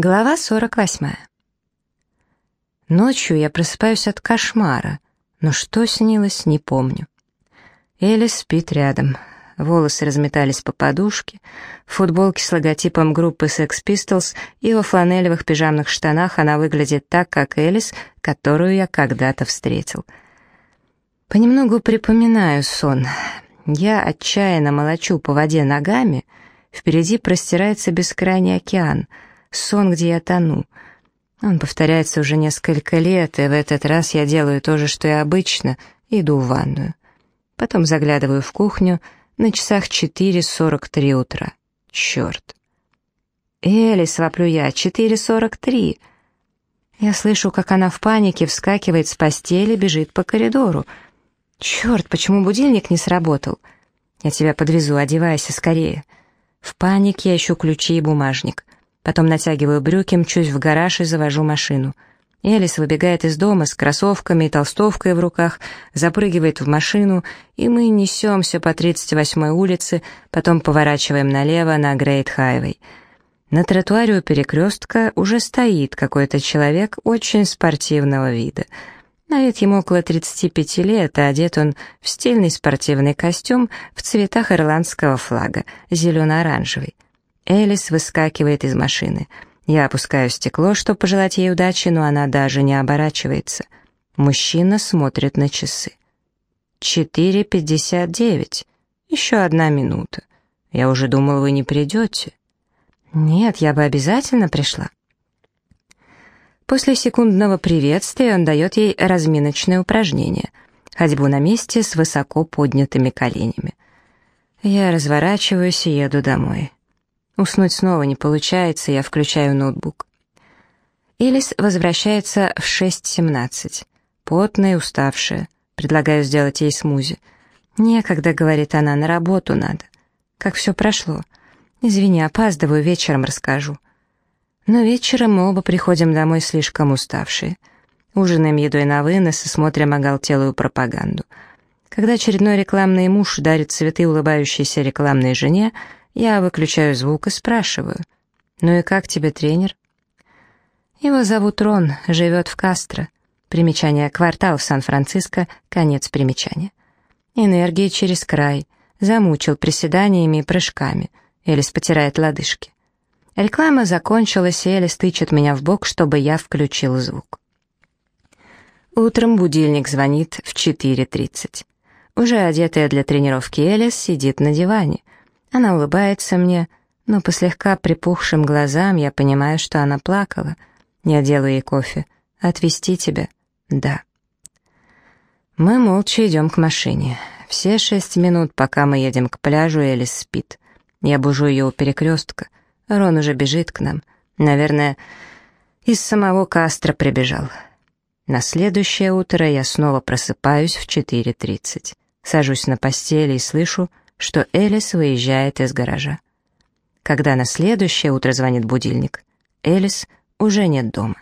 Глава 48. Ночью я просыпаюсь от кошмара, но что снилось, не помню. Элис спит рядом. Волосы разметались по подушке, в футболке с логотипом группы Sex Pistols и во фланелевых пижамных штанах она выглядит так, как Элис, которую я когда-то встретил. Понемногу припоминаю сон. Я отчаянно молочу по воде ногами, впереди простирается бескрайний океан — сон, где я тону. Он повторяется уже несколько лет, и в этот раз я делаю то же, что и обычно, иду в ванную. Потом заглядываю в кухню, на часах 4.43 утра. Черт. «Элис!» — воплю я. «4.43!» Я слышу, как она в панике вскакивает с постели, бежит по коридору. «Черт, почему будильник не сработал?» «Я тебя подвезу, одевайся скорее». В панике я ищу ключи и бумажник. Потом натягиваю брюки, мчусь в гараж и завожу машину. Элис выбегает из дома с кроссовками и толстовкой в руках, запрыгивает в машину, и мы несемся по 38-й улице, потом поворачиваем налево на Грейт-Хайвей. На тротуаре у перекрестка уже стоит какой-то человек очень спортивного вида. На вид ему около 35 лет, а одет он в стильный спортивный костюм в цветах ирландского флага, зелено-оранжевый. Элис выскакивает из машины. Я опускаю стекло, чтобы пожелать ей удачи, но она даже не оборачивается. Мужчина смотрит на часы. «Четыре пятьдесят девять. Еще одна минута. Я уже думал, вы не придете». «Нет, я бы обязательно пришла». После секундного приветствия он дает ей разминочное упражнение. Ходьбу на месте с высоко поднятыми коленями. Я разворачиваюсь и еду домой. Уснуть снова не получается, я включаю ноутбук. Элис возвращается в 6.17. Потная уставшая. Предлагаю сделать ей смузи. «Некогда», — говорит она, — «на работу надо». «Как все прошло?» «Извини, опаздываю, вечером расскажу». Но вечером мы оба приходим домой слишком уставшие. Ужинаем едой на вынос и смотрим оголтелую пропаганду. Когда очередной рекламный муж дарит цветы улыбающейся рекламной жене, я выключаю звук и спрашиваю. «Ну и как тебе тренер?» Его зовут Рон, живет в Кастро. Примечание «Квартал в Сан-Франциско», конец примечания. Энергии через край, замучил приседаниями и прыжками. Элис потирает лодыжки. Реклама закончилась, и Элис тычет меня в бок, чтобы я включил звук. Утром будильник звонит в 4.30. Уже одетая для тренировки Элис сидит на диване. Она улыбается мне, но по слегка припухшим глазам я понимаю, что она плакала. Я делаю ей кофе. «Отвезти тебя?» «Да». Мы молча идем к машине. Все шесть минут, пока мы едем к пляжу, Элис спит. Я бужу ее у перекрестка. Рон уже бежит к нам. Наверное, из самого Кастро прибежал. На следующее утро я снова просыпаюсь в 4.30. Сажусь на постели и слышу, что Элис выезжает из гаража. Когда на следующее утро звонит будильник, Элис уже нет дома.